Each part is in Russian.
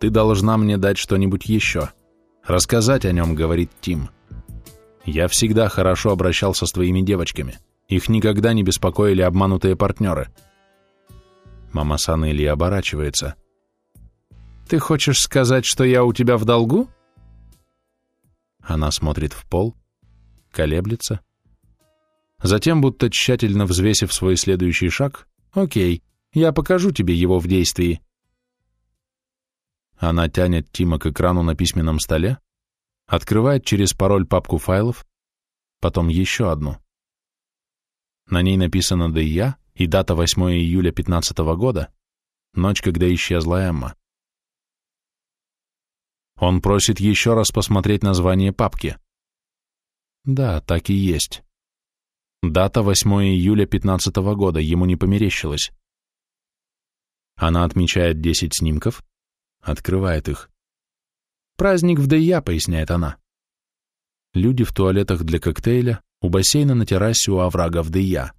Ты должна мне дать что-нибудь еще. Рассказать о нем, говорит Тим. Я всегда хорошо обращался с твоими девочками. Их никогда не беспокоили обманутые партнеры. Мама Санелли оборачивается. Ты хочешь сказать, что я у тебя в долгу? Она смотрит в пол, колеблется. Затем, будто тщательно взвесив свой следующий шаг, «Окей, я покажу тебе его в действии». Она тянет Тима к экрану на письменном столе, открывает через пароль папку файлов, потом еще одну. На ней написано «ДИЯ» и дата 8 июля 15 года, ночь, когда исчезла Эмма. Он просит еще раз посмотреть название папки. Да, так и есть. Дата 8 июля 15 года, ему не померещилось. Она отмечает 10 снимков, открывает их. «Праздник в ДИЯ», — поясняет она. Люди в туалетах для коктейля, у бассейна на террасе у оврага в ДИЯ.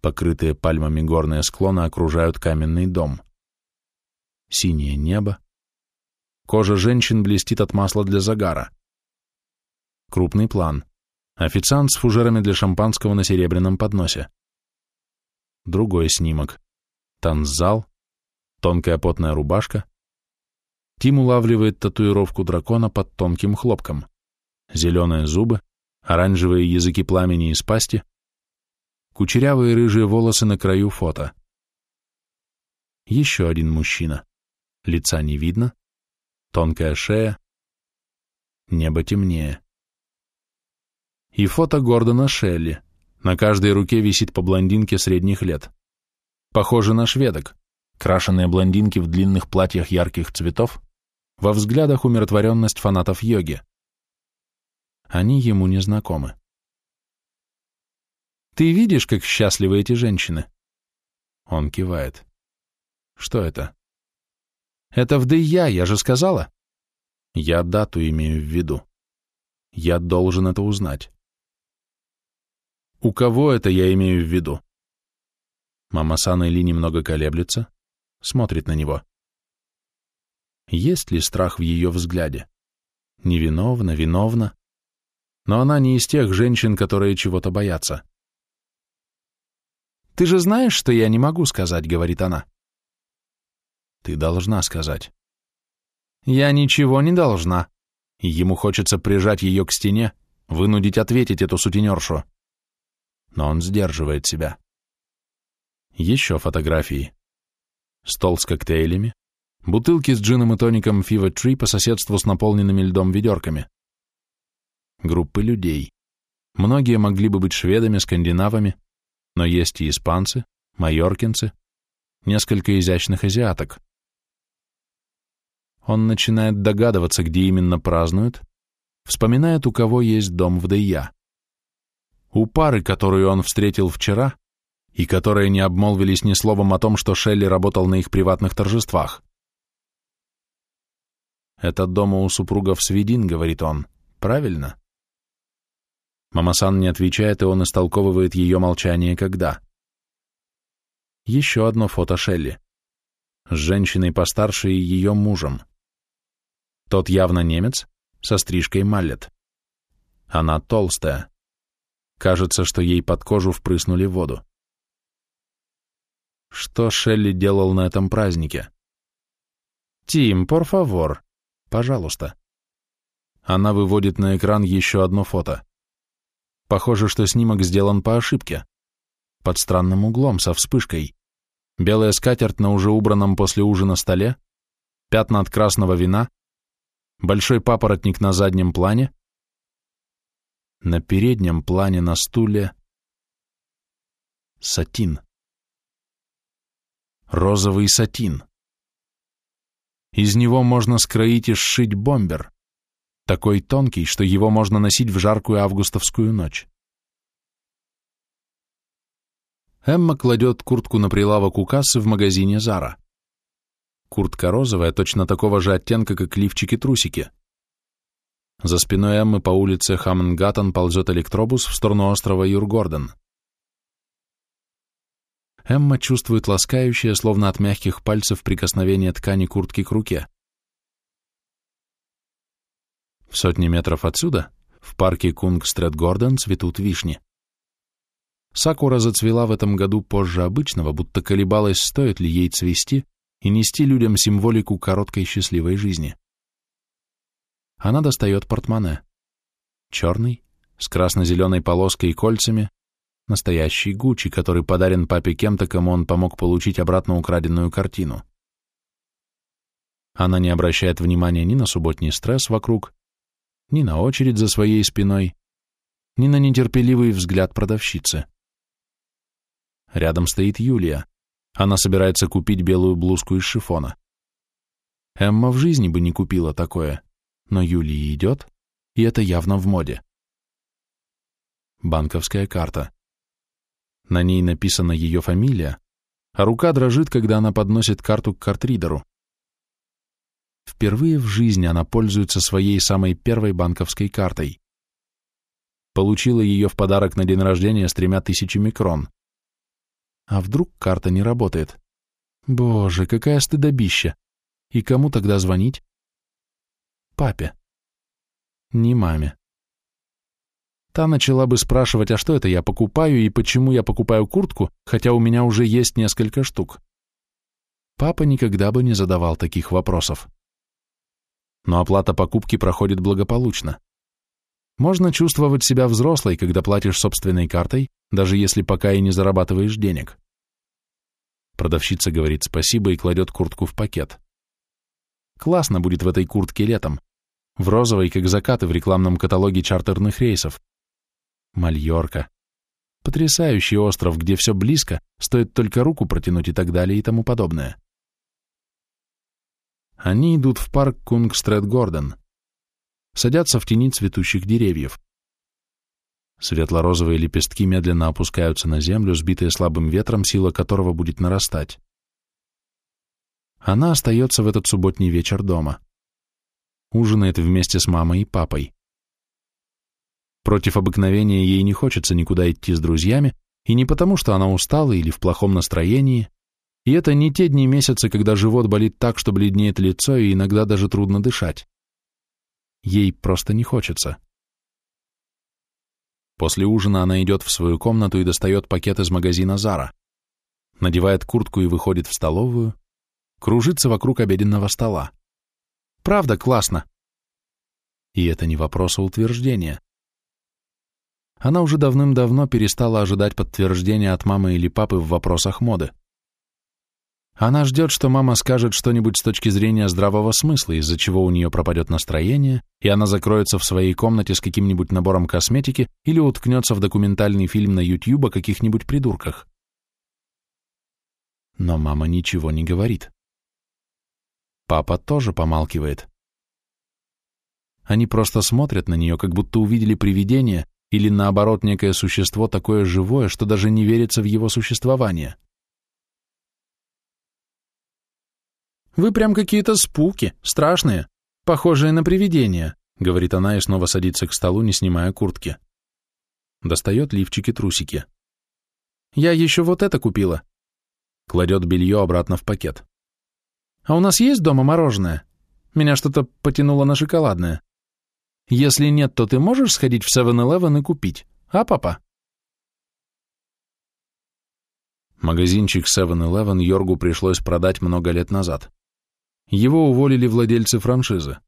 Покрытые пальмами горные склоны окружают каменный дом. Синее небо, Кожа женщин блестит от масла для загара. Крупный план. Официант с фужерами для шампанского на серебряном подносе. Другой снимок. Танцзал. Тонкая потная рубашка. Тим улавливает татуировку дракона под тонким хлопком. Зеленые зубы, оранжевые языки пламени из пасти, кучерявые рыжие волосы на краю фото. Еще один мужчина. Лица не видно, тонкая шея, небо темнее. И фото Гордона Шелли. На каждой руке висит по блондинке средних лет. Похожи на шведок, крашеные блондинки в длинных платьях ярких цветов, во взглядах умиротворенность фанатов йоги. Они ему не знакомы. «Ты видишь, как счастливы эти женщины?» Он кивает. «Что это?» Это в ДИЯ, я же сказала. Я дату имею в виду. Я должен это узнать. У кого это я имею в виду? Мама Сана Ли немного колеблется, смотрит на него. Есть ли страх в ее взгляде? Невиновна, виновна. Но она не из тех женщин, которые чего-то боятся. «Ты же знаешь, что я не могу сказать», — говорит она. Ты должна сказать. Я ничего не должна. Ему хочется прижать ее к стене, вынудить ответить эту сутенершу. Но он сдерживает себя. Еще фотографии. Стол с коктейлями, бутылки с джином и тоником Fever Tree по соседству с наполненными льдом ведерками. Группы людей. Многие могли бы быть шведами, скандинавами, но есть и испанцы, майоркинцы, несколько изящных азиаток. Он начинает догадываться, где именно празднуют, вспоминает, у кого есть дом в Дейя. У пары, которую он встретил вчера, и которые не обмолвились ни словом о том, что Шелли работал на их приватных торжествах. «Это дома у супругов Свидин», — говорит он. «Правильно?» Мамасан не отвечает, и он истолковывает ее молчание «когда». Еще одно фото Шелли. С женщиной постарше и ее мужем. Тот явно немец, со стрижкой маллет. Она толстая. Кажется, что ей под кожу впрыснули воду. Что Шелли делал на этом празднике? «Тим, por favor, пожалуйста». Она выводит на экран еще одно фото. Похоже, что снимок сделан по ошибке. Под странным углом, со вспышкой. Белая скатерть на уже убранном после ужина столе, пятна от красного вина, большой папоротник на заднем плане, на переднем плане на стуле сатин. Розовый сатин. Из него можно скроить и сшить бомбер, такой тонкий, что его можно носить в жаркую августовскую ночь. Эмма кладет куртку на прилавок у кассы в магазине Зара. Куртка розовая, точно такого же оттенка, как лифчики-трусики. За спиной Эммы по улице Хаммонгаттон ползет электробус в сторону острова Юргорден. Эмма чувствует ласкающее, словно от мягких пальцев, прикосновение ткани куртки к руке. В сотни метров отсюда, в парке Кунгстрет-Гордон, цветут вишни. Сакура зацвела в этом году позже обычного, будто колебалась, стоит ли ей цвести и нести людям символику короткой счастливой жизни. Она достает портмоне. Черный, с красно-зеленой полоской и кольцами, настоящий Гуччи, который подарен папе кем-то, кому он помог получить обратно украденную картину. Она не обращает внимания ни на субботний стресс вокруг, ни на очередь за своей спиной, ни на нетерпеливый взгляд продавщицы. Рядом стоит Юлия. Она собирается купить белую блузку из шифона. Эмма в жизни бы не купила такое, но Юлии идет, и это явно в моде. Банковская карта. На ней написана ее фамилия, а рука дрожит, когда она подносит карту к картридеру. Впервые в жизни она пользуется своей самой первой банковской картой. Получила ее в подарок на день рождения с тремя тысячами крон. А вдруг карта не работает? Боже, какая стыдобища! И кому тогда звонить? Папе. Не маме. Та начала бы спрашивать, а что это я покупаю и почему я покупаю куртку, хотя у меня уже есть несколько штук. Папа никогда бы не задавал таких вопросов. Но оплата покупки проходит благополучно. Можно чувствовать себя взрослой, когда платишь собственной картой, даже если пока и не зарабатываешь денег. Продавщица говорит спасибо и кладет куртку в пакет. Классно будет в этой куртке летом. В розовой, как закаты в рекламном каталоге чартерных рейсов. Мальорка. Потрясающий остров, где все близко, стоит только руку протянуть и так далее и тому подобное. Они идут в парк Кунгстрет-Гордон. Садятся в тени цветущих деревьев. Светло-розовые лепестки медленно опускаются на землю, сбитые слабым ветром, сила которого будет нарастать. Она остается в этот субботний вечер дома. Ужинает вместе с мамой и папой. Против обыкновения ей не хочется никуда идти с друзьями, и не потому, что она устала или в плохом настроении, и это не те дни месяца, когда живот болит так, что бледнеет лицо, и иногда даже трудно дышать. Ей просто не хочется. После ужина она идет в свою комнату и достает пакет из магазина Зара, надевает куртку и выходит в столовую, кружится вокруг обеденного стола. Правда, классно. И это не вопрос, а утверждение. Она уже давным-давно перестала ожидать подтверждения от мамы или папы в вопросах моды. Она ждет, что мама скажет что-нибудь с точки зрения здравого смысла, из-за чего у нее пропадет настроение, и она закроется в своей комнате с каким-нибудь набором косметики или уткнется в документальный фильм на YouTube о каких-нибудь придурках. Но мама ничего не говорит. Папа тоже помалкивает. Они просто смотрят на нее, как будто увидели привидение или, наоборот, некое существо такое живое, что даже не верится в его существование. Вы прям какие-то спуки, страшные, похожие на привидения», — говорит она и снова садится к столу, не снимая куртки. Достает лифчики-трусики. «Я еще вот это купила». Кладет белье обратно в пакет. «А у нас есть дома мороженое? Меня что-то потянуло на шоколадное. Если нет, то ты можешь сходить в 7-Eleven и купить, а, папа?» Магазинчик 7-Eleven Йоргу пришлось продать много лет назад. Его уволили владельцы франшизы.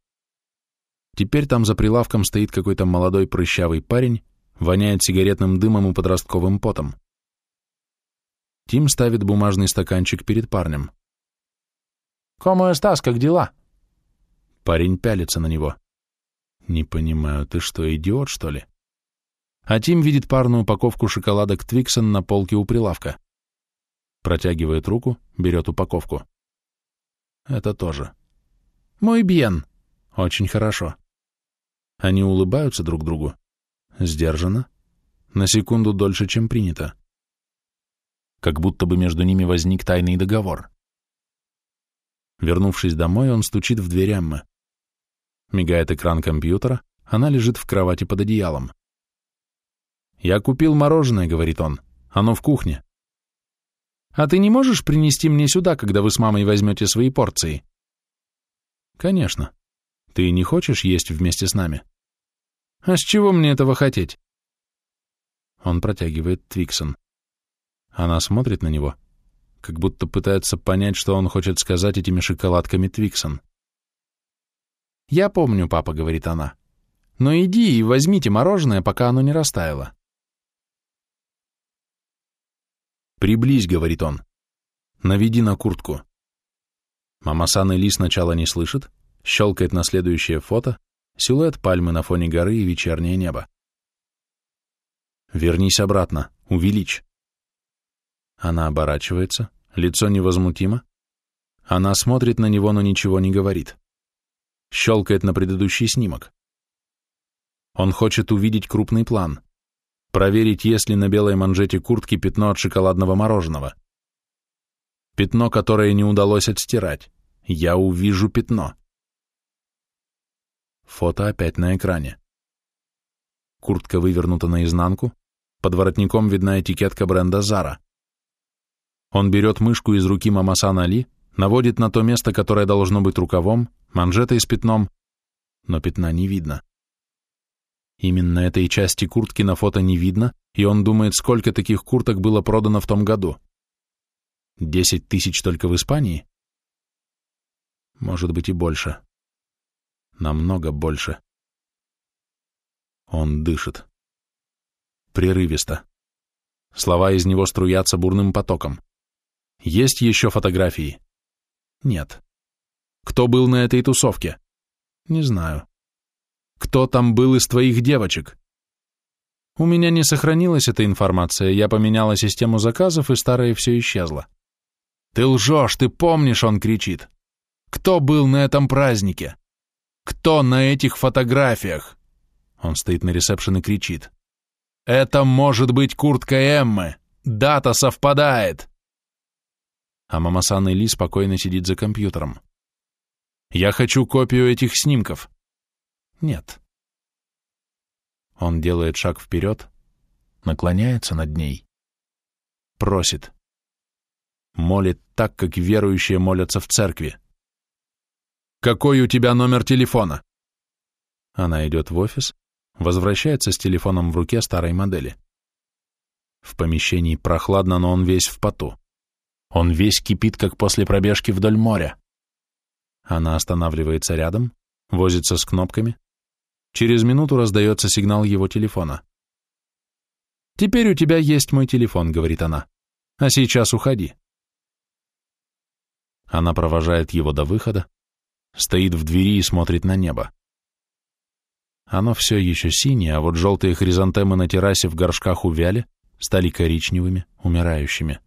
Теперь там за прилавком стоит какой-то молодой прыщавый парень, воняет сигаретным дымом и подростковым потом. Тим ставит бумажный стаканчик перед парнем. «Кому эстас, как дела?» Парень пялится на него. «Не понимаю, ты что, идиот, что ли?» А Тим видит парную упаковку шоколадок Твиксон на полке у прилавка. Протягивает руку, берет упаковку. Это тоже. Мой бьен. Очень хорошо. Они улыбаются друг другу. Сдержанно. На секунду дольше, чем принято. Как будто бы между ними возник тайный договор. Вернувшись домой, он стучит в дверь Эммы. Мигает экран компьютера, она лежит в кровати под одеялом. «Я купил мороженое», — говорит он. «Оно в кухне». А ты не можешь принести мне сюда, когда вы с мамой возьмете свои порции? Конечно. Ты не хочешь есть вместе с нами? А с чего мне этого хотеть? Он протягивает Твиксон. Она смотрит на него, как будто пытается понять, что он хочет сказать этими шоколадками Твиксон. «Я помню, папа», — говорит она. «Но иди и возьмите мороженое, пока оно не растаяло». «Приблизь», — говорит он. «Наведи на куртку». Мамасан Ли сначала не слышит, щелкает на следующее фото, силуэт пальмы на фоне горы и вечернее небо. «Вернись обратно, увеличь». Она оборачивается, лицо невозмутимо. Она смотрит на него, но ничего не говорит. Щелкает на предыдущий снимок. Он хочет увидеть крупный план. Проверить, есть ли на белой манжете куртки пятно от шоколадного мороженого. Пятно, которое не удалось отстирать. Я увижу пятно. Фото опять на экране. Куртка вывернута наизнанку, под воротником видна этикетка бренда Zara. Он берет мышку из руки Мамасан Али, наводит на то место, которое должно быть рукавом, манжетой с пятном, но пятна не видно. Именно этой части куртки на фото не видно, и он думает, сколько таких курток было продано в том году. Десять тысяч только в Испании? Может быть и больше. Намного больше. Он дышит. Прерывисто. Слова из него струятся бурным потоком. Есть еще фотографии? Нет. Кто был на этой тусовке? Не знаю. Кто там был из твоих девочек? У меня не сохранилась эта информация, я поменяла систему заказов, и старое все исчезло. Ты лжешь, ты помнишь, он кричит. Кто был на этом празднике? Кто на этих фотографиях? Он стоит на ресепшн и кричит. Это может быть куртка Эммы. Дата совпадает. А мама Сан Ли спокойно сидит за компьютером. Я хочу копию этих снимков. Нет. Он делает шаг вперед, наклоняется над ней, просит. Молит так, как верующие молятся в церкви. «Какой у тебя номер телефона?» Она идет в офис, возвращается с телефоном в руке старой модели. В помещении прохладно, но он весь в поту. Он весь кипит, как после пробежки вдоль моря. Она останавливается рядом, возится с кнопками. Через минуту раздается сигнал его телефона. «Теперь у тебя есть мой телефон», — говорит она. «А сейчас уходи». Она провожает его до выхода, стоит в двери и смотрит на небо. Оно все еще синее, а вот желтые хризантемы на террасе в горшках увяли, стали коричневыми, умирающими.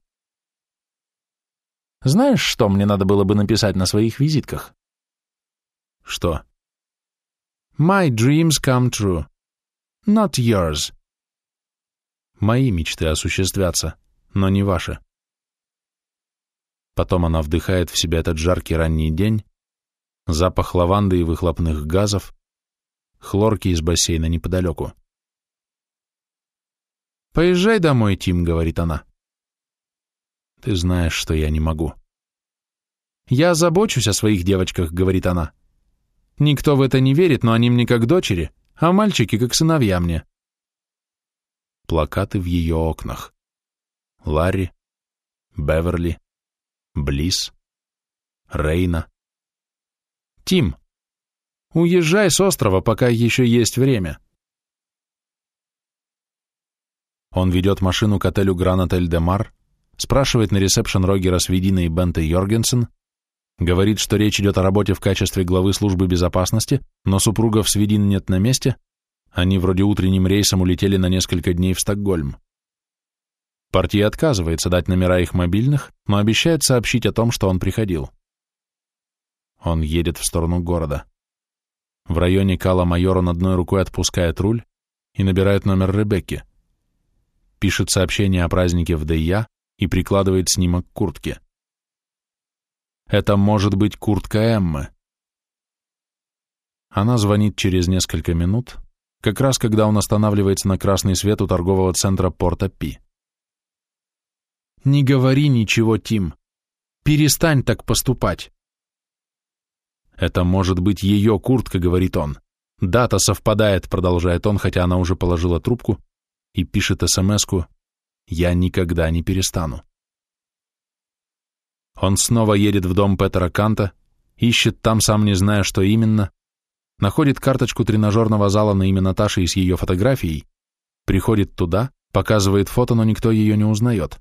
Знаешь, что мне надо было бы написать на своих визитках? Что? My dreams come true. Not yours. Мои мечты осуществятся, но не ваши. Потом она вдыхает в себя этот жаркий ранний день, запах лаванды и выхлопных газов, хлорки из бассейна неподалеку. «Поезжай домой, Тим», — говорит она. Ты знаешь, что я не могу. Я забочусь о своих девочках, говорит она. Никто в это не верит, но они мне как дочери, а мальчики как сыновья мне. Плакаты в ее окнах. Ларри, Беверли, Близ, Рейна. Тим, уезжай с острова, пока еще есть время. Он ведет машину к отелю Гранатель де Мар, спрашивает на ресепшн Рогера Свидина и Бента Йоргенсен, говорит, что речь идет о работе в качестве главы службы безопасности, но супругов Свидин нет на месте, они вроде утренним рейсом улетели на несколько дней в Стокгольм. Партия отказывается дать номера их мобильных, но обещает сообщить о том, что он приходил. Он едет в сторону города. В районе Кала майор он одной рукой отпускает руль и набирает номер Ребекки. Пишет сообщение о празднике в Дейя, и прикладывает снимок к куртке. Это может быть куртка Эммы. Она звонит через несколько минут, как раз когда он останавливается на красный свет у торгового центра Порта Пи. Не говори ничего, Тим. Перестань так поступать. Это может быть ее куртка, говорит он. Дата совпадает, продолжает он, хотя она уже положила трубку и пишет смс-ку «Я никогда не перестану». Он снова едет в дом Петера Канта, ищет там, сам не зная, что именно, находит карточку тренажерного зала на имя Наташи и с ее фотографией, приходит туда, показывает фото, но никто ее не узнает.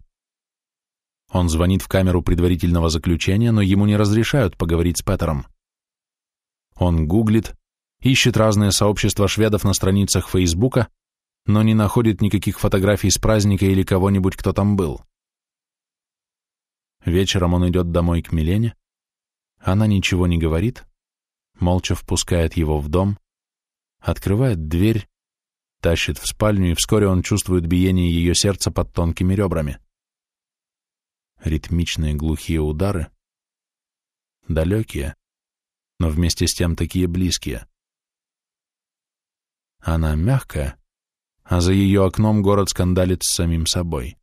Он звонит в камеру предварительного заключения, но ему не разрешают поговорить с Петером. Он гуглит, ищет разные сообщества шведов на страницах Фейсбука, но не находит никаких фотографий с праздника или кого-нибудь, кто там был. Вечером он идет домой к Милене, она ничего не говорит, молча впускает его в дом, открывает дверь, тащит в спальню, и вскоре он чувствует биение ее сердца под тонкими ребрами. Ритмичные глухие удары, далекие, но вместе с тем такие близкие. Она мягкая, а за ее окном город скандалит с самим собой.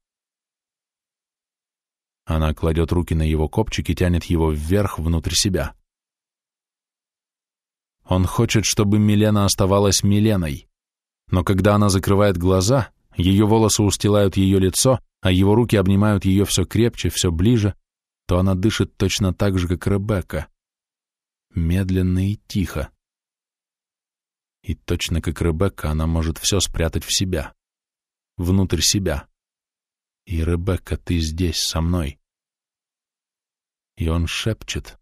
Она кладет руки на его копчик и тянет его вверх, внутрь себя. Он хочет, чтобы Милена оставалась Миленой, но когда она закрывает глаза, ее волосы устилают ее лицо, а его руки обнимают ее все крепче, все ближе, то она дышит точно так же, как Ребекка медленно и тихо. И точно как Ребекка, она может все спрятать в себя, внутрь себя. И, Ребекка, ты здесь, со мной. И он шепчет,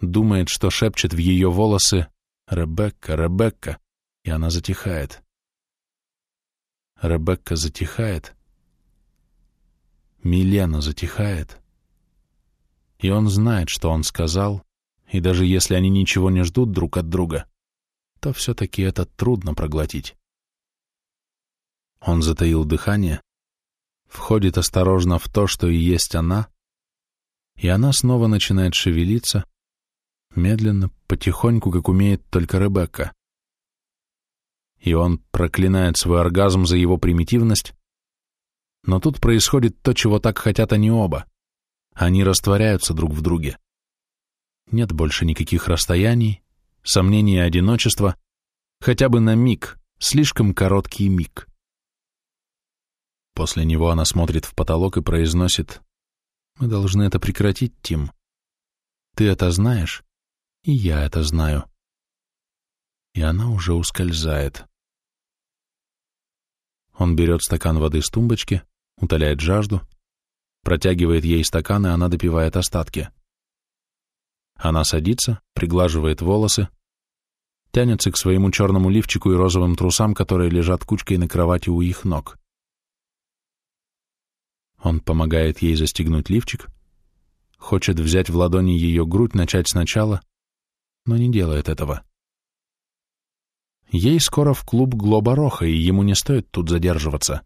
думает, что шепчет в ее волосы. «Ребекка, Ребекка», и она затихает. Ребекка затихает, Милена затихает, и он знает, что он сказал, и даже если они ничего не ждут друг от друга, то все-таки это трудно проглотить. Он затаил дыхание, входит осторожно в то, что и есть она, и она снова начинает шевелиться, медленно, потихоньку, как умеет только Ребекка. И он проклинает свой оргазм за его примитивность, но тут происходит то, чего так хотят они оба. Они растворяются друг в друге нет больше никаких расстояний, сомнений и одиночества, хотя бы на миг, слишком короткий миг. После него она смотрит в потолок и произносит, «Мы должны это прекратить, Тим. Ты это знаешь, и я это знаю». И она уже ускользает. Он берет стакан воды с тумбочки, утоляет жажду, протягивает ей стакан, и она допивает остатки. Она садится, приглаживает волосы, тянется к своему черному лифчику и розовым трусам, которые лежат кучкой на кровати у их ног. Он помогает ей застегнуть лифчик, хочет взять в ладони ее грудь, начать сначала, но не делает этого. Ей скоро в клуб Глоба Роха, и ему не стоит тут задерживаться.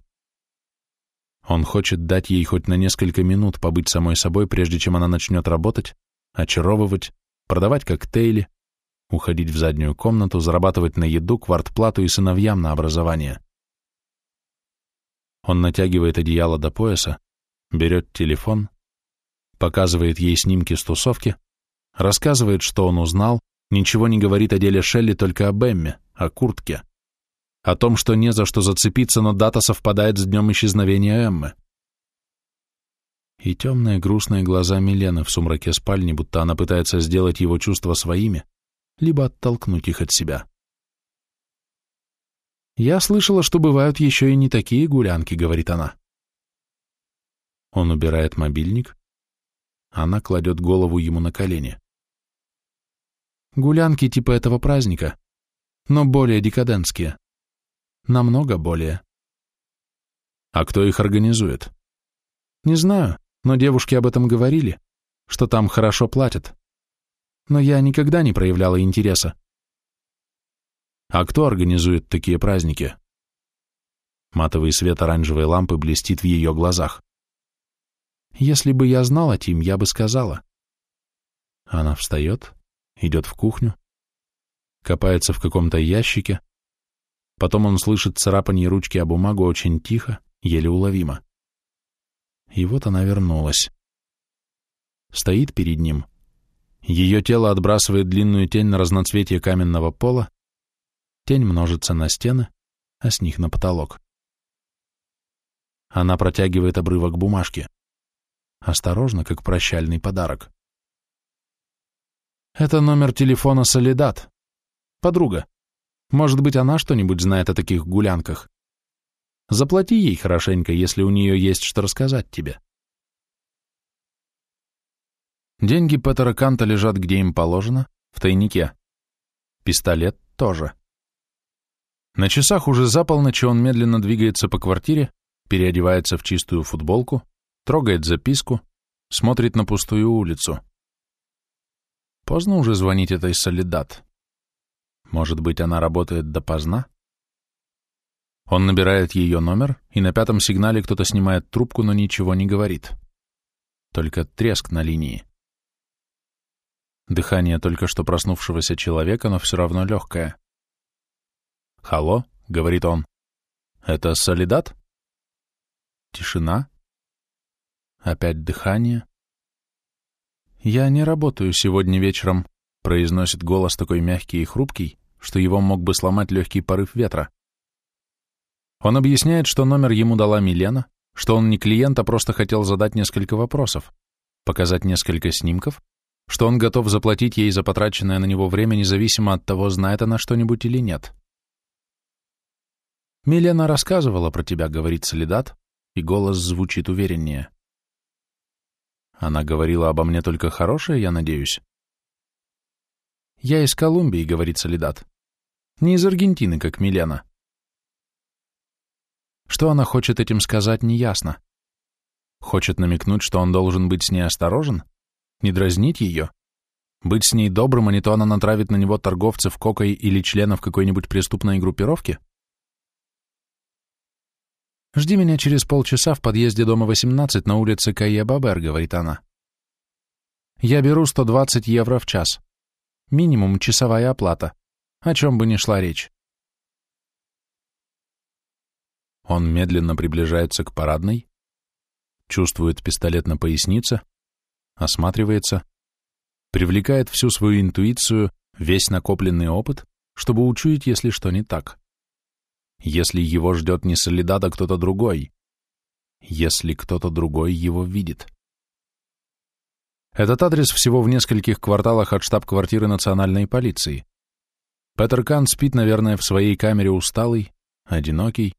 Он хочет дать ей хоть на несколько минут побыть самой собой, прежде чем она начнет работать, очаровывать, продавать коктейли, уходить в заднюю комнату, зарабатывать на еду, квартплату и сыновьям на образование. Он натягивает одеяло до пояса, берет телефон, показывает ей снимки с тусовки, рассказывает, что он узнал, ничего не говорит о деле Шелли, только об Эмме, о куртке, о том, что не за что зацепиться, но дата совпадает с днем исчезновения Эммы и темные грустные глаза Милены в сумраке спальни, будто она пытается сделать его чувства своими, либо оттолкнуть их от себя. «Я слышала, что бывают еще и не такие гулянки», — говорит она. Он убирает мобильник, она кладет голову ему на колени. «Гулянки типа этого праздника, но более декадентские. Намного более». «А кто их организует?» «Не знаю но девушки об этом говорили, что там хорошо платят. Но я никогда не проявляла интереса. А кто организует такие праздники? Матовый свет оранжевой лампы блестит в ее глазах. Если бы я знала, Тим, я бы сказала. Она встает, идет в кухню, копается в каком-то ящике, потом он слышит царапанье ручки о бумагу очень тихо, еле уловимо. И вот она вернулась. Стоит перед ним. Ее тело отбрасывает длинную тень на разноцветие каменного пола. Тень множится на стены, а с них на потолок. Она протягивает обрывок бумажки. Осторожно, как прощальный подарок. Это номер телефона Солидат. Подруга. Может быть, она что-нибудь знает о таких гулянках. Заплати ей хорошенько, если у нее есть что рассказать тебе. Деньги Петера Канта лежат, где им положено, в тайнике. Пистолет тоже. На часах уже за полночь он медленно двигается по квартире, переодевается в чистую футболку, трогает записку, смотрит на пустую улицу. Поздно уже звонить этой Солидат. Может быть, она работает допоздна? Он набирает ее номер, и на пятом сигнале кто-то снимает трубку, но ничего не говорит. Только треск на линии. Дыхание только что проснувшегося человека, но все равно легкое. «Халло?» — говорит он. «Это Солидат?» Тишина. Опять дыхание. «Я не работаю сегодня вечером», — произносит голос такой мягкий и хрупкий, что его мог бы сломать легкий порыв ветра. Он объясняет, что номер ему дала Милена, что он не клиент, а просто хотел задать несколько вопросов, показать несколько снимков, что он готов заплатить ей за потраченное на него время, независимо от того, знает она что-нибудь или нет. «Милена рассказывала про тебя», — говорит Солидат, и голос звучит увереннее. «Она говорила обо мне только хорошее, я надеюсь?» «Я из Колумбии», — говорит Солидат. «Не из Аргентины, как Милена». Что она хочет этим сказать, неясно. Хочет намекнуть, что он должен быть с ней осторожен? Не дразнить ее? Быть с ней добрым, а не то она натравит на него торговцев кокой или членов какой-нибудь преступной группировки? «Жди меня через полчаса в подъезде дома 18 на улице Кайя Бабер», — говорит она. «Я беру 120 евро в час. Минимум часовая оплата. О чем бы ни шла речь. Он медленно приближается к парадной, чувствует пистолет на пояснице, осматривается, привлекает всю свою интуицию, весь накопленный опыт, чтобы учуять, если что не так. Если его ждет не Солидат, а кто-то другой. Если кто-то другой его видит. Этот адрес всего в нескольких кварталах от штаб-квартиры национальной полиции. Петер Кан спит, наверное, в своей камере усталый, одинокий,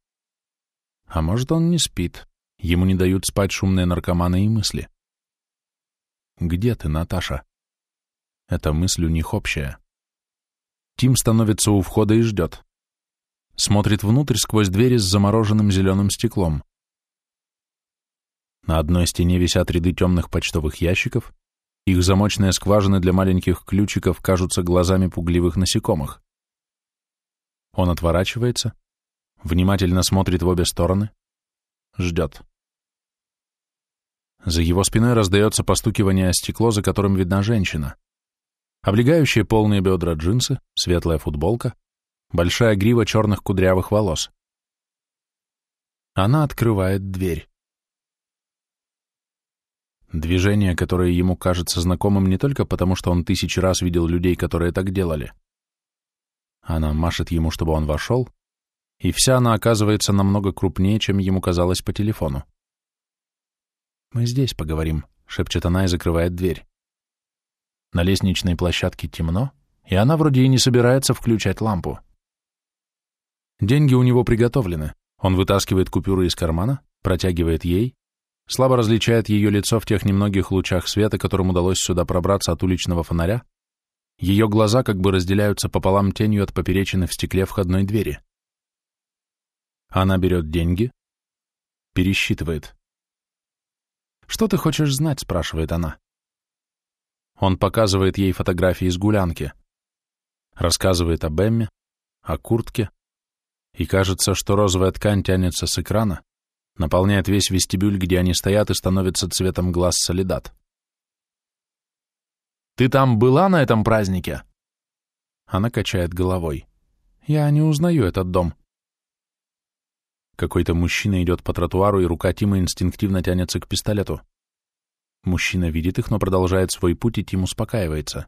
а может, он не спит. Ему не дают спать шумные наркоманы и мысли. «Где ты, Наташа?» Эта мысль у них общая. Тим становится у входа и ждет. Смотрит внутрь сквозь двери с замороженным зеленым стеклом. На одной стене висят ряды темных почтовых ящиков, их замочные скважины для маленьких ключиков кажутся глазами пугливых насекомых. Он отворачивается, внимательно смотрит в обе стороны, ждет. За его спиной раздается постукивание о стекло, за которым видна женщина. Облегающие полные бедра джинсы, светлая футболка, большая грива черных кудрявых волос. Она открывает дверь. Движение, которое ему кажется знакомым не только потому, что он тысячи раз видел людей, которые так делали. Она машет ему, чтобы он вошел, и вся она оказывается намного крупнее, чем ему казалось по телефону. «Мы здесь поговорим», — шепчет она и закрывает дверь. На лестничной площадке темно, и она вроде и не собирается включать лампу. Деньги у него приготовлены. Он вытаскивает купюры из кармана, протягивает ей, слабо различает ее лицо в тех немногих лучах света, которым удалось сюда пробраться от уличного фонаря. Ее глаза как бы разделяются пополам тенью от поперечины в стекле входной двери. Она берет деньги, пересчитывает. «Что ты хочешь знать?» — спрашивает она. Он показывает ей фотографии из гулянки. Рассказывает об Эмме, о куртке. И кажется, что розовая ткань тянется с экрана, наполняет весь вестибюль, где они стоят, и становится цветом глаз солидат. «Ты там была на этом празднике?» Она качает головой. «Я не узнаю этот дом. Какой-то мужчина идет по тротуару, и рука Тима инстинктивно тянется к пистолету. Мужчина видит их, но продолжает свой путь, и Тим успокаивается.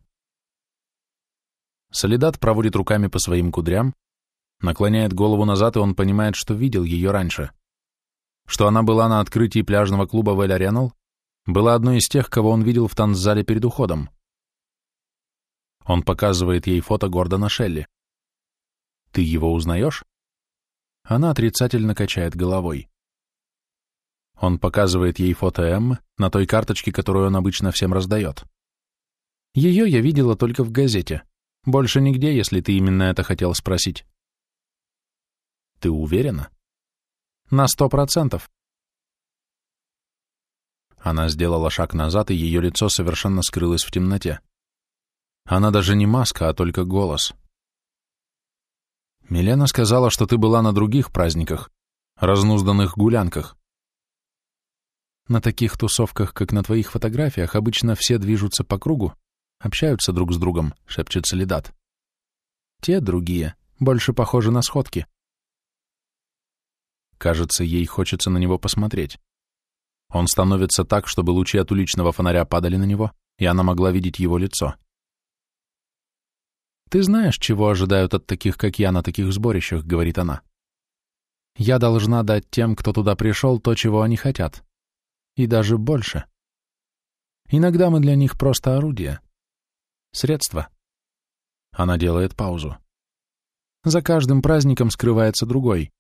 Солидат проводит руками по своим кудрям, наклоняет голову назад, и он понимает, что видел ее раньше. Что она была на открытии пляжного клуба в Эль-Аренал, была одной из тех, кого он видел в танцзале перед уходом. Он показывает ей фото Гордона Шелли. «Ты его узнаешь?» Она отрицательно качает головой. Он показывает ей фото Эммы на той карточке, которую он обычно всем раздает. Ее я видела только в газете. Больше нигде, если ты именно это хотел спросить. Ты уверена? На сто процентов. Она сделала шаг назад, и ее лицо совершенно скрылось в темноте. Она даже не маска, а только голос. Милена сказала, что ты была на других праздниках, разнузданных гулянках. На таких тусовках, как на твоих фотографиях, обычно все движутся по кругу, общаются друг с другом, шепчет Солидат. Те другие больше похожи на сходки. Кажется, ей хочется на него посмотреть. Он становится так, чтобы лучи от уличного фонаря падали на него, и она могла видеть его лицо. «Ты знаешь, чего ожидают от таких, как я, на таких сборищах», — говорит она. «Я должна дать тем, кто туда пришел, то, чего они хотят. И даже больше. Иногда мы для них просто орудие. Средство». Она делает паузу. За каждым праздником скрывается другой.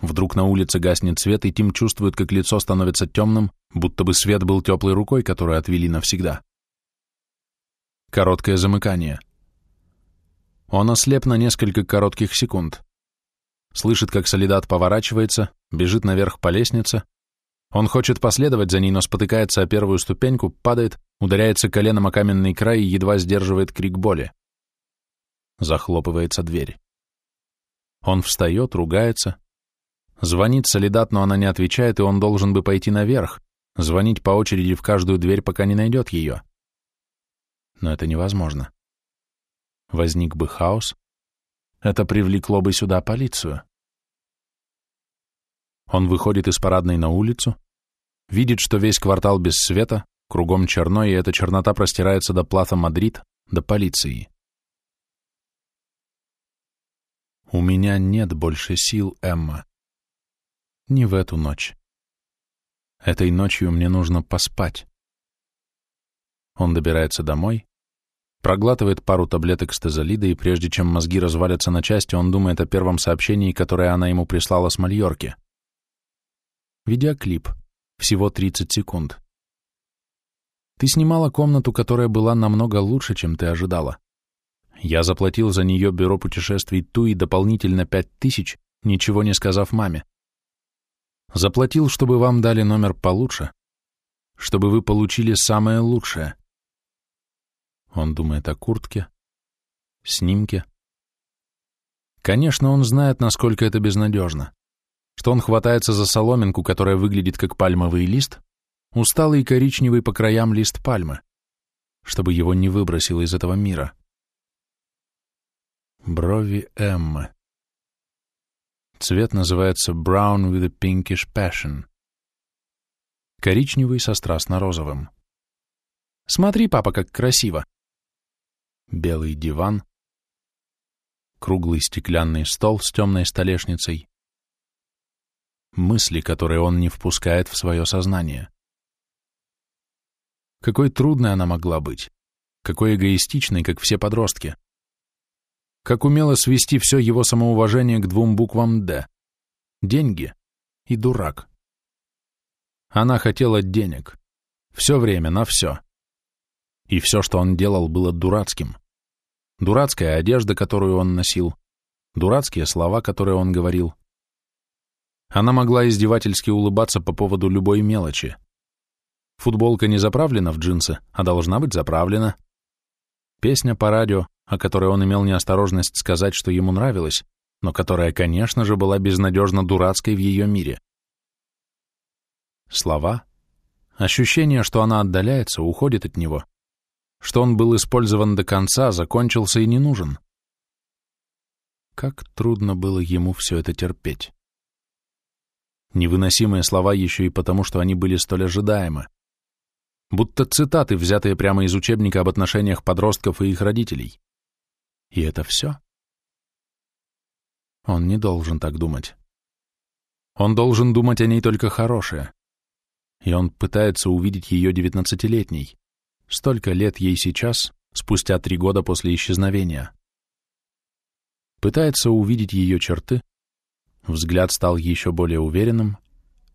Вдруг на улице гаснет свет, и Тим чувствует, как лицо становится темным, будто бы свет был теплой рукой, которую отвели навсегда. Короткое замыкание — он ослеп на несколько коротких секунд. Слышит, как солидат поворачивается, бежит наверх по лестнице. Он хочет последовать за ней, но спотыкается о первую ступеньку, падает, ударяется коленом о каменный край и едва сдерживает крик боли. Захлопывается дверь. Он встает, ругается. Звонит Солидад, но она не отвечает, и он должен бы пойти наверх, звонить по очереди в каждую дверь, пока не найдет ее. Но это невозможно возник бы хаос, это привлекло бы сюда полицию. Он выходит из парадной на улицу, видит, что весь квартал без света, кругом черно, и эта чернота простирается до Плаза Мадрид, до полиции. У меня нет больше сил, Эмма. Не в эту ночь. Этой ночью мне нужно поспать. Он добирается домой, проглатывает пару таблеток стезолида, и прежде чем мозги развалятся на части, он думает о первом сообщении, которое она ему прислала с Мальорки. Видеоклип. Всего 30 секунд. Ты снимала комнату, которая была намного лучше, чем ты ожидала. Я заплатил за нее бюро путешествий Ту и дополнительно пять тысяч, ничего не сказав маме. Заплатил, чтобы вам дали номер получше, чтобы вы получили самое лучшее. Он думает о куртке, снимке. Конечно, он знает, насколько это безнадежно, что он хватается за соломинку, которая выглядит как пальмовый лист, усталый коричневый по краям лист пальмы, чтобы его не выбросило из этого мира. Брови Эммы. Цвет называется Brown with a Pinkish Passion. Коричневый со страстно-розовым. Смотри, папа, как красиво белый диван, круглый стеклянный стол с темной столешницей, мысли, которые он не впускает в свое сознание. Какой трудной она могла быть, какой эгоистичной, как все подростки. Как умело свести все его самоуважение к двум буквам «Д» — деньги и дурак. Она хотела денег. Все время, на все. И все, что он делал, было дурацким дурацкая одежда, которую он носил, дурацкие слова, которые он говорил. Она могла издевательски улыбаться по поводу любой мелочи. Футболка не заправлена в джинсы, а должна быть заправлена. Песня по радио, о которой он имел неосторожность сказать, что ему нравилась, но которая, конечно же, была безнадежно дурацкой в ее мире. Слова, ощущение, что она отдаляется, уходит от него, что он был использован до конца, закончился и не нужен. Как трудно было ему все это терпеть. Невыносимые слова еще и потому, что они были столь ожидаемы. Будто цитаты, взятые прямо из учебника об отношениях подростков и их родителей. И это все? Он не должен так думать. Он должен думать о ней только хорошее. И он пытается увидеть ее девятнадцатилетней. Столько лет ей сейчас, спустя три года после исчезновения. Пытается увидеть ее черты, взгляд стал еще более уверенным,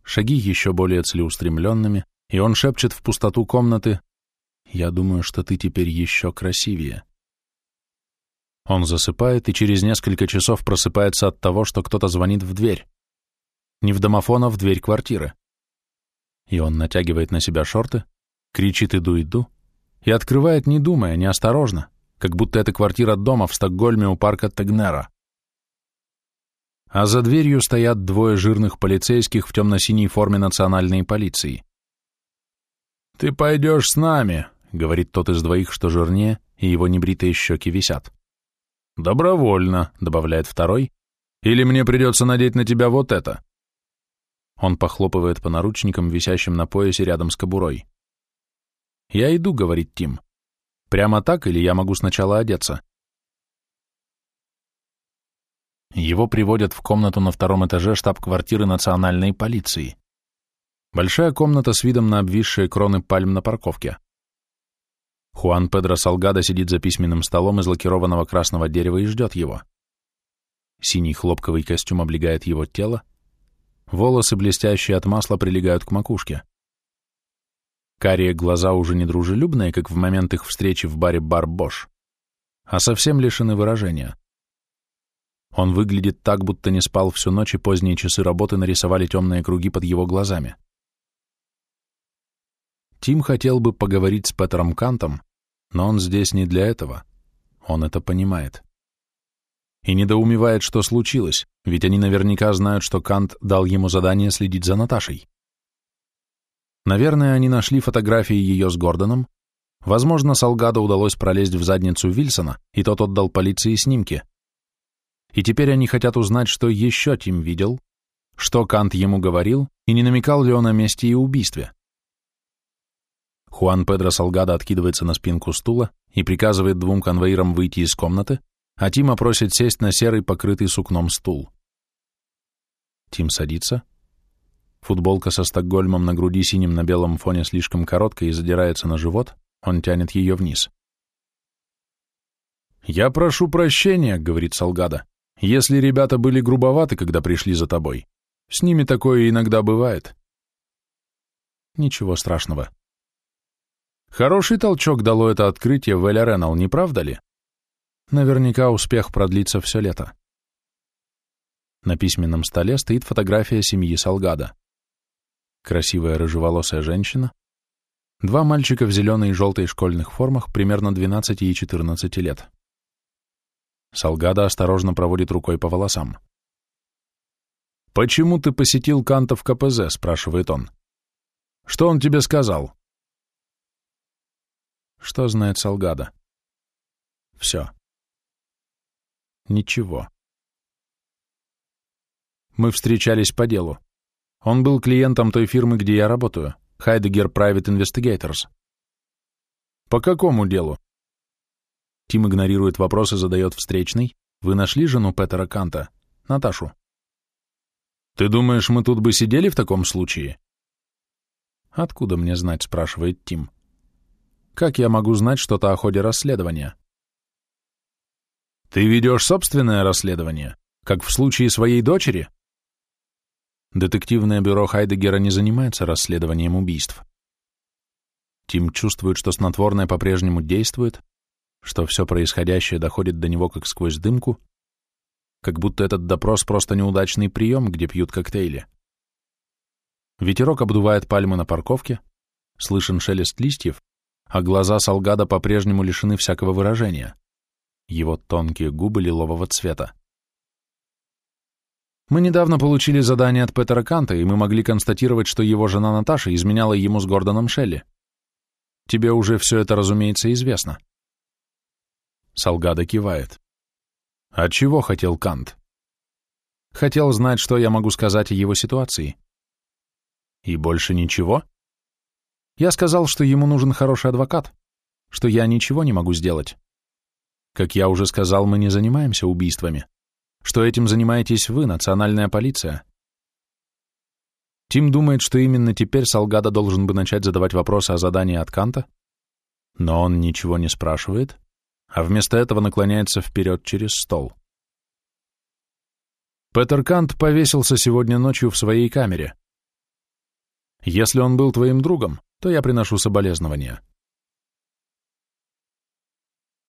шаги еще более целеустремленными, и он шепчет в пустоту комнаты «Я думаю, что ты теперь еще красивее». Он засыпает и через несколько часов просыпается от того, что кто-то звонит в дверь. Не в домофон, а в дверь квартиры. И он натягивает на себя шорты, кричит «иду-иду» и открывает, не думая, неосторожно, как будто это квартира дома в Стокгольме у парка Тегнера. А за дверью стоят двое жирных полицейских в темно-синей форме национальной полиции. «Ты пойдешь с нами», — говорит тот из двоих, что жирнее, и его небритые щеки висят. «Добровольно», — добавляет второй, «или мне придется надеть на тебя вот это». Он похлопывает по наручникам, висящим на поясе рядом с кобурой. «Я иду», — говорит Тим. «Прямо так, или я могу сначала одеться?» Его приводят в комнату на втором этаже штаб-квартиры национальной полиции. Большая комната с видом на обвисшие кроны пальм на парковке. Хуан Педро Салгадо сидит за письменным столом из лакированного красного дерева и ждет его. Синий хлопковый костюм облегает его тело, волосы, блестящие от масла, прилегают к макушке. Карие глаза уже не дружелюбные, как в момент их встречи в баре «Бар Бош», а совсем лишены выражения. Он выглядит так, будто не спал всю ночь, и поздние часы работы нарисовали темные круги под его глазами. Тим хотел бы поговорить с Петером Кантом, но он здесь не для этого. Он это понимает. И недоумевает, что случилось, ведь они наверняка знают, что Кант дал ему задание следить за Наташей. Наверное, они нашли фотографии ее с Гордоном. Возможно, Салгадо удалось пролезть в задницу Вильсона, и тот отдал полиции снимки. И теперь они хотят узнать, что еще Тим видел, что Кант ему говорил, и не намекал ли он о месте и убийстве. Хуан Педро Салгадо откидывается на спинку стула и приказывает двум конвоирам выйти из комнаты, а Тима просит сесть на серый, покрытый сукном стул. Тим садится. Футболка со Стокгольмом на груди синим на белом фоне слишком короткая и задирается на живот, он тянет ее вниз. «Я прошу прощения», — говорит Салгадо, — «если ребята были грубоваты, когда пришли за тобой. С ними такое иногда бывает». Ничего страшного. Хороший толчок дало это открытие в Эля Реннелл, не правда ли? Наверняка успех продлится все лето. На письменном столе стоит фотография семьи Салгада. Красивая рыжеволосая женщина, два мальчика в зеленой и желтой школьных формах примерно 12 и 14 лет. Салгада осторожно проводит рукой по волосам. «Почему ты посетил Канта в КПЗ?» — спрашивает он. «Что он тебе сказал?» Что знает Салгада? Все. Ничего. Мы встречались по делу. Он был клиентом той фирмы, где я работаю, Heidegger Private Investigators. По какому делу? Тим игнорирует вопрос и задает встречный. Вы нашли жену Петера Канта, Наташу? Ты думаешь, мы тут бы сидели в таком случае? Откуда мне знать, спрашивает Тим. Как я могу знать что-то о ходе расследования? Ты ведешь собственное расследование, как в случае своей дочери? Детективное бюро Хайдегера не занимается расследованием убийств. Тим чувствует, что снотворное по-прежнему действует, что все происходящее доходит до него как сквозь дымку, как будто этот допрос просто неудачный прием, где пьют коктейли. Ветерок обдувает пальмы на парковке, слышен шелест листьев, а глаза Салгада по-прежнему лишены всякого выражения. Его тонкие губы лилового цвета. Мы недавно получили задание от Петера Канта, и мы могли констатировать, что его жена Наташа изменяла ему с Гордоном Шелли. Тебе уже все это, разумеется, известно. Салгада кивает. А чего хотел Кант? Хотел знать, что я могу сказать о его ситуации, И больше ничего? Я сказал, что ему нужен хороший адвокат, что я ничего не могу сделать. Как я уже сказал, мы не занимаемся убийствами, что этим занимаетесь вы, национальная полиция. Тим думает, что именно теперь Салгада должен бы начать задавать вопросы о задании от Канта, но он ничего не спрашивает, а вместо этого наклоняется вперед через стол. Петер Кант повесился сегодня ночью в своей камере. Если он был твоим другом, то я приношу соболезнования.